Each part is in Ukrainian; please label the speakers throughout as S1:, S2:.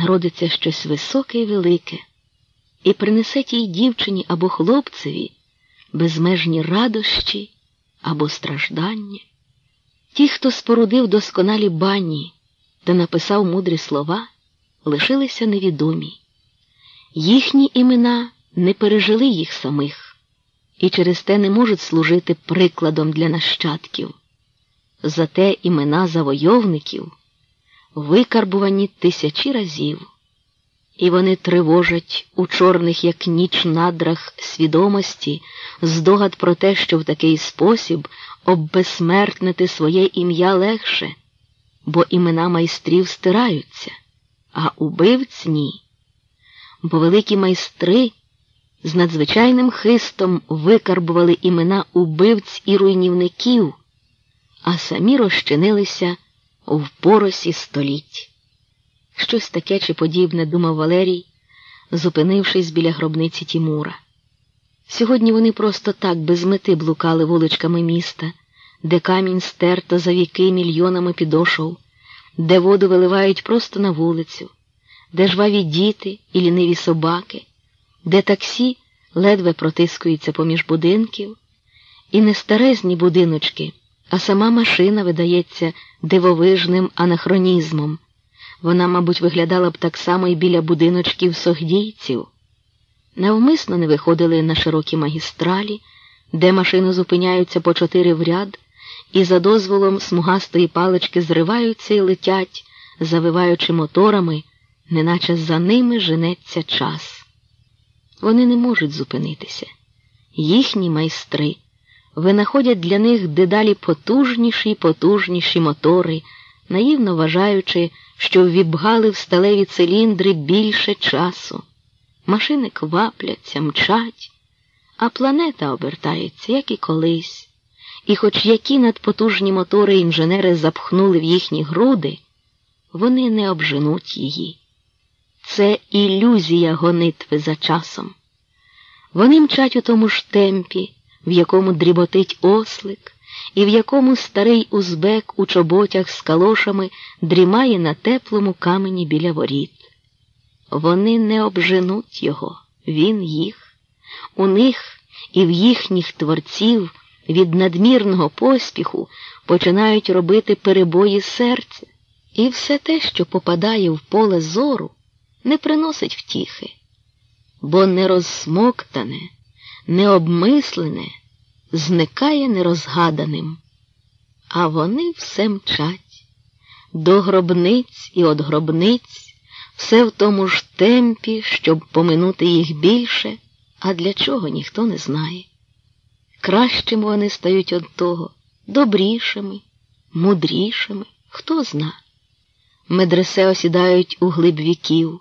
S1: народиться щось високе і велике, і принесе тій дівчині або хлопцеві безмежні радощі або страждання. Ті, хто спорудив досконалі бані та написав мудрі слова, лишилися невідомі. Їхні імена не пережили їх самих і через те не можуть служити прикладом для нащадків. Зате імена завойовників викарбувані тисячі разів, і вони тривожать у чорних, як ніч надрах свідомості, здогад про те, що в такий спосіб оббезсмертнити своє ім'я легше, бо імена майстрів стираються, а убивць ні. Бо великі майстри з надзвичайним хистом викарбували імена убивць і руйнівників, а самі розчинилися в поросі століть. Щось таке чи подібне думав Валерій, зупинившись біля гробниці Тімура. Сьогодні вони просто так без мети блукали вуличками міста, де камінь стерто за віки мільйонами підошов, де воду виливають просто на вулицю, де жваві діти і ліниві собаки, де таксі ледве протискуються поміж будинків, і не старезні будиночки, а сама машина видається дивовижним анахронізмом. Вона, мабуть, виглядала б так само і біля будиночків согдійців. Навмисно не виходили на широкі магістралі, де машини зупиняються по чотири в ряд, і за дозволом смугастої палички зриваються і летять, завиваючи моторами, неначе за ними женеться час. Вони не можуть зупинитися. Їхні майстри винаходять для них дедалі потужніші й потужніші мотори, наївно вважаючи, що ввібгали в сталеві циліндри більше часу. Машини квапляться, мчать, а планета обертається, як і колись. І хоч які надпотужні мотори інженери запхнули в їхні груди, вони не обженуть її. Це ілюзія гонитви за часом. Вони мчать у тому ж темпі, в якому дріботить ослик, і в якому старий узбек у чоботях з калошами дрімає на теплому камені біля воріт. Вони не обженуть його, він їх. У них і в їхніх творців від надмірного поспіху починають робити перебої серця, і все те, що попадає в поле зору, не приносить втіхи, бо нерозсмоктане, необмислене зникає нерозгаданим, а вони все мчать до гробниць і от гробниць, все в тому ж темпі, щоб поминути їх більше, а для чого ніхто не знає. Кращими вони стають від того, добрішими, мудрішими, хто зна. Медресе осідають у глиб віків,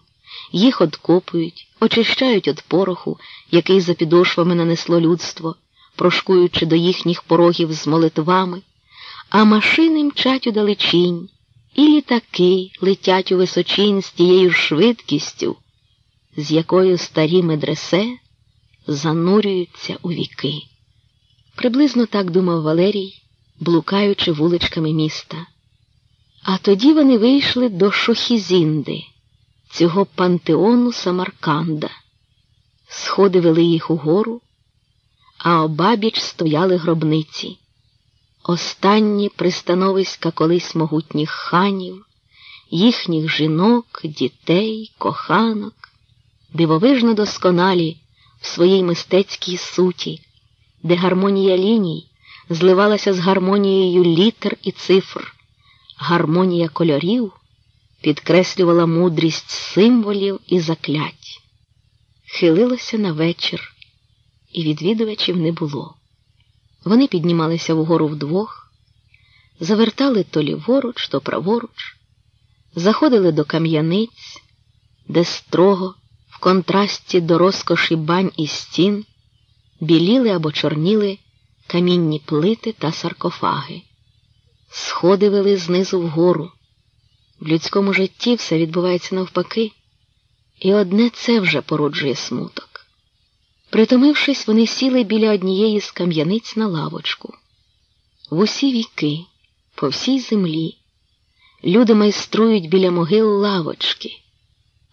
S1: їх откопують, очищають від пороху, який за підошвами нанесло людство, прошкуючи до їхніх порогів з молитвами, а машини мчать у далечінь, і літаки летять у височинь з тією швидкістю, з якою старі медресе занурюються у віки. Приблизно так думав Валерій, блукаючи вуличками міста. А тоді вони вийшли до Шохізінди, цього пантеону Самарканда. Сходи вели їх угору, а обабіч стояли гробниці. Останні пристановиська колись могутніх ханів, їхніх жінок, дітей, коханок, дивовижно досконалі в своїй мистецькій суті, де гармонія ліній зливалася з гармонією літер і цифр, гармонія кольорів підкреслювала мудрість символів і заклять. Хилилося на вечір, і відвідувачів не було. Вони піднімалися вгору вдвох, завертали то ліворуч, то праворуч, заходили до кам'яниць, де строго, в контрасті до розкоші бань і стін, біліли або чорніли камінні плити та саркофаги. Сходи вели знизу вгору. В людському житті все відбувається навпаки, і одне це вже породжує смуток. Притомившись, вони сіли біля однієї з кам'яниць на лавочку. В усі віки, по всій землі, люди майструють біля могил лавочки,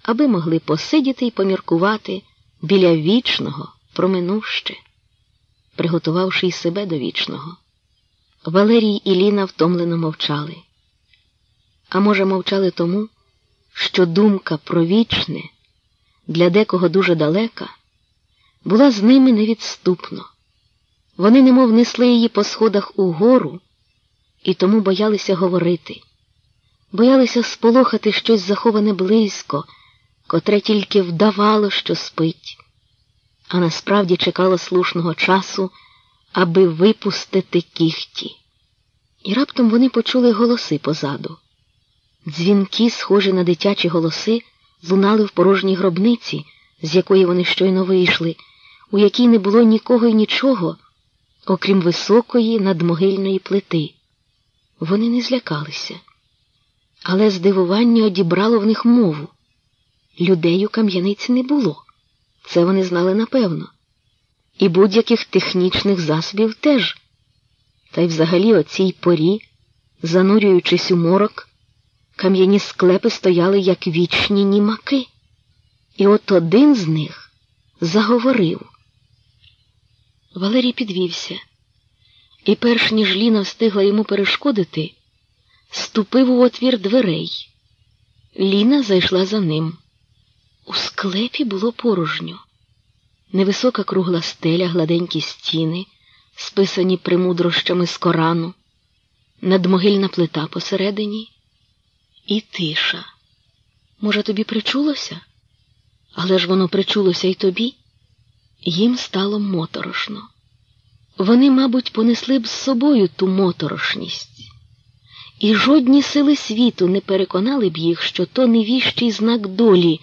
S1: аби могли посидіти і поміркувати біля вічного, проминуще, приготувавши й себе до вічного. Валерій і Ліна втомлено мовчали. А може, мовчали тому, що думка про вічне для декого дуже далека, була з ними невідступно. Вони немов несли її по сходах угору і тому боялися говорити, боялися сполохати щось заховане близько, котре тільки вдавало, що спить, а насправді чекало слушного часу, аби випустити кіхті. І раптом вони почули голоси позаду. Дзвінки, схожі на дитячі голоси, лунали в порожній гробниці, з якої вони щойно вийшли, у якій не було нікого й нічого, окрім високої надмогильної плити. Вони не злякалися, але здивування одібрало в них мову. Людей у кам'яниці не було, це вони знали напевно, і будь-яких технічних засобів теж. Та й взагалі о цій порі, занурюючись у морок, кам'яні склепи стояли, як вічні німаки. І от один з них заговорив. Валерій підвівся, і, перш ніж Ліна встигла йому перешкодити, ступив у отвір дверей. Ліна зайшла за ним. У склепі було порожньо. Невисока кругла стеля, гладенькі стіни, списані примудрощами з Корану, надмогильна плита посередині і тиша. Може, тобі причулося? Але ж воно причулося й тобі. Їм стало моторошно. Вони, мабуть, понесли б з собою ту моторошність, і жодні сили світу не переконали б їх, що то невіщий знак долі.